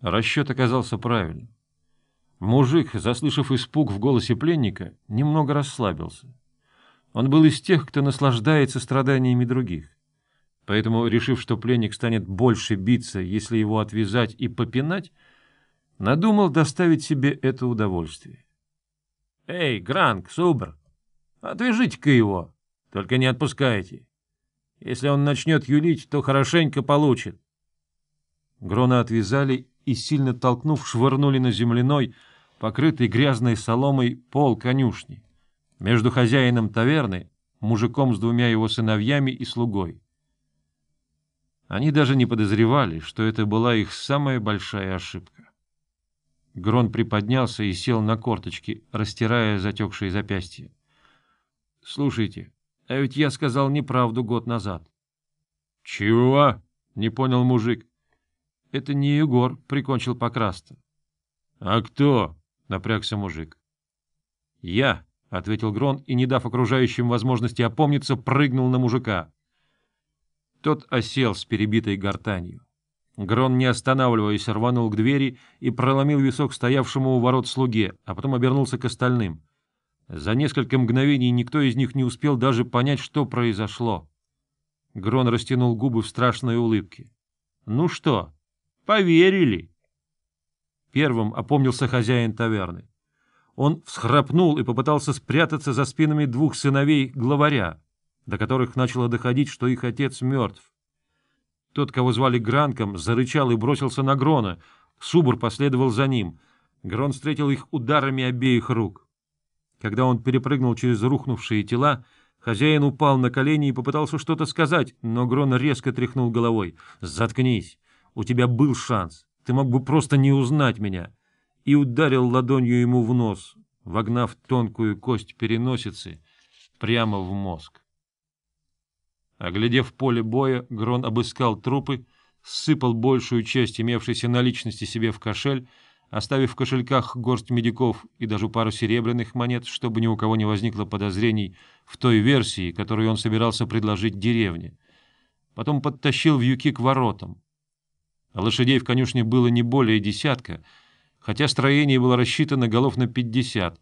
Расчет оказался правильным. Мужик, заслышав испуг в голосе пленника, немного расслабился. Он был из тех, кто наслаждается страданиями других. Поэтому, решив, что пленник станет больше биться, если его отвязать и попинать, надумал доставить себе это удовольствие. — Эй, Гранк, Субр, отвяжите-ка его, только не отпускайте. Если он начнет юлить, то хорошенько получит. Грона отвязали и, сильно толкнув, швырнули на земляной, покрытый грязной соломой, пол конюшни, между хозяином таверны, мужиком с двумя его сыновьями и слугой. Они даже не подозревали, что это была их самая большая ошибка. Грон приподнялся и сел на корточки, растирая затекшие запястья. — Слушайте, а ведь я сказал неправду год назад. — Чего? — не понял мужик. — Это не Егор прикончил Покраста. — А кто? — напрягся мужик. — Я, — ответил Грон и, не дав окружающим возможности опомниться, прыгнул на мужика. Тот осел с перебитой гортанью. Грон, не останавливаясь, рванул к двери и проломил висок стоявшему у ворот слуге, а потом обернулся к остальным. За несколько мгновений никто из них не успел даже понять, что произошло. Грон растянул губы в страшной улыбке. — Ну что, поверили? Первым опомнился хозяин таверны. Он всхрапнул и попытался спрятаться за спинами двух сыновей главаря, до которых начало доходить, что их отец мертв. Тот, кого звали Гранком, зарычал и бросился на Грона. Субур последовал за ним. Грон встретил их ударами обеих рук. Когда он перепрыгнул через рухнувшие тела, хозяин упал на колени и попытался что-то сказать, но Грон резко тряхнул головой. «Заткнись! У тебя был шанс. Ты мог бы просто не узнать меня!» И ударил ладонью ему в нос, вогнав тонкую кость переносицы прямо в мозг. Оглядев поле боя, Грон обыскал трупы, сыпал большую часть имевшейся наличности себе в кошель, оставив в кошельках горсть медиков и даже пару серебряных монет, чтобы ни у кого не возникло подозрений в той версии, которую он собирался предложить деревне. Потом подтащил вьюки к воротам. Лошадей в конюшне было не более десятка, хотя строение было рассчитано голов на пятьдесят.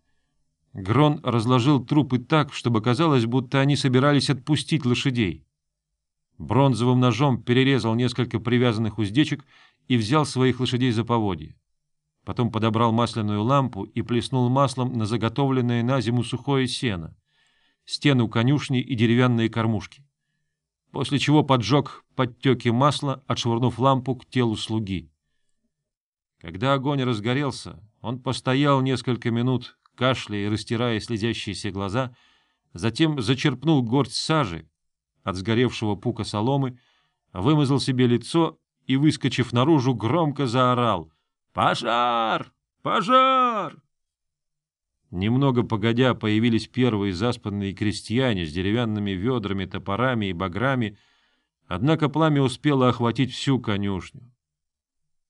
Грон разложил трупы так, чтобы казалось, будто они собирались отпустить лошадей. Бронзовым ножом перерезал несколько привязанных уздечек и взял своих лошадей за поводья. Потом подобрал масляную лампу и плеснул маслом на заготовленное на зиму сухое сено, стену конюшни и деревянные кормушки. После чего поджег подтеки масла, отшвырнув лампу к телу слуги. Когда огонь разгорелся, он постоял несколько минут, кашляя и растирая слезящиеся глаза, затем зачерпнул горсть сажи от сгоревшего пука соломы, вымазал себе лицо и, выскочив наружу, громко заорал — «Пожар! Пожар!» Немного погодя появились первые заспанные крестьяне с деревянными ведрами, топорами и баграми, однако пламя успело охватить всю конюшню.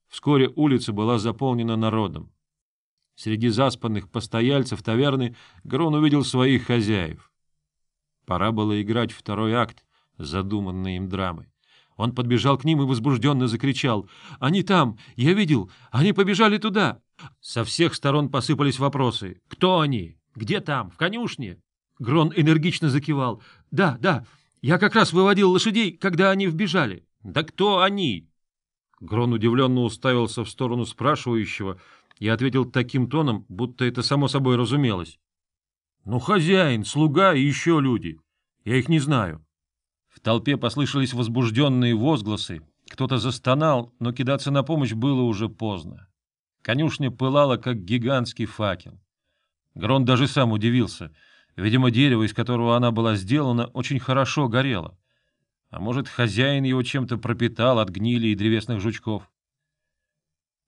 Вскоре улица была заполнена народом. Среди заспанных постояльцев таверны Грон увидел своих хозяев. Пора было играть второй акт задуманной им драмы. Он подбежал к ним и возбужденно закричал. «Они там! Я видел! Они побежали туда!» Со всех сторон посыпались вопросы. «Кто они? Где там? В конюшне?» Грон энергично закивал. «Да, да, я как раз выводил лошадей, когда они вбежали». «Да кто они?» Грон удивленно уставился в сторону спрашивающего и ответил таким тоном, будто это само собой разумелось. «Ну, хозяин, слуга и еще люди. Я их не знаю». В толпе послышались возбужденные возгласы. Кто-то застонал, но кидаться на помощь было уже поздно. Конюшня пылала, как гигантский факел. Грон даже сам удивился. Видимо, дерево, из которого она была сделана, очень хорошо горело. А может, хозяин его чем-то пропитал от гнили и древесных жучков.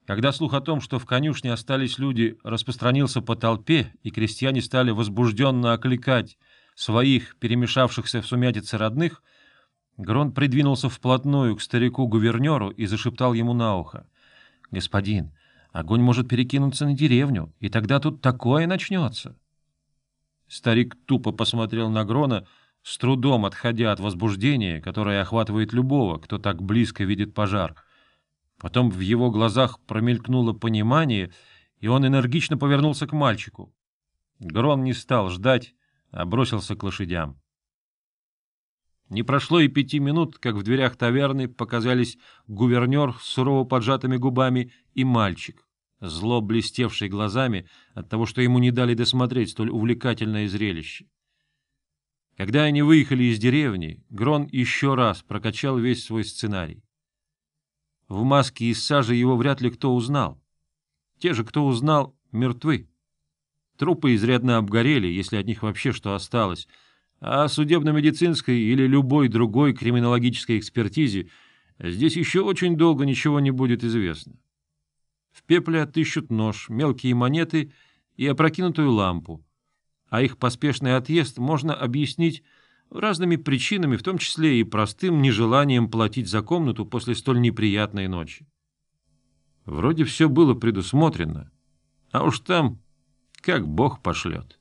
Когда слух о том, что в конюшне остались люди, распространился по толпе, и крестьяне стали возбужденно окликать своих, перемешавшихся в сумятице родных, Грон придвинулся вплотную к старику-гувернеру и зашептал ему на ухо. — Господин, огонь может перекинуться на деревню, и тогда тут такое начнется. Старик тупо посмотрел на Грона, с трудом отходя от возбуждения, которое охватывает любого, кто так близко видит пожар. Потом в его глазах промелькнуло понимание, и он энергично повернулся к мальчику. Грон не стал ждать, а бросился к лошадям. Не прошло и пяти минут, как в дверях таверны показались гувернер с сурово поджатыми губами и мальчик, зло блестевший глазами от того, что ему не дали досмотреть столь увлекательное зрелище. Когда они выехали из деревни, Грон еще раз прокачал весь свой сценарий. В маске из сажи его вряд ли кто узнал. Те же, кто узнал, мертвы. Трупы изрядно обгорели, если от них вообще что осталось, о судебно-медицинской или любой другой криминологической экспертизе здесь еще очень долго ничего не будет известно. В пепле отыщут нож, мелкие монеты и опрокинутую лампу, а их поспешный отъезд можно объяснить разными причинами, в том числе и простым нежеланием платить за комнату после столь неприятной ночи. Вроде все было предусмотрено, а уж там как Бог пошлет.